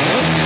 Yeah.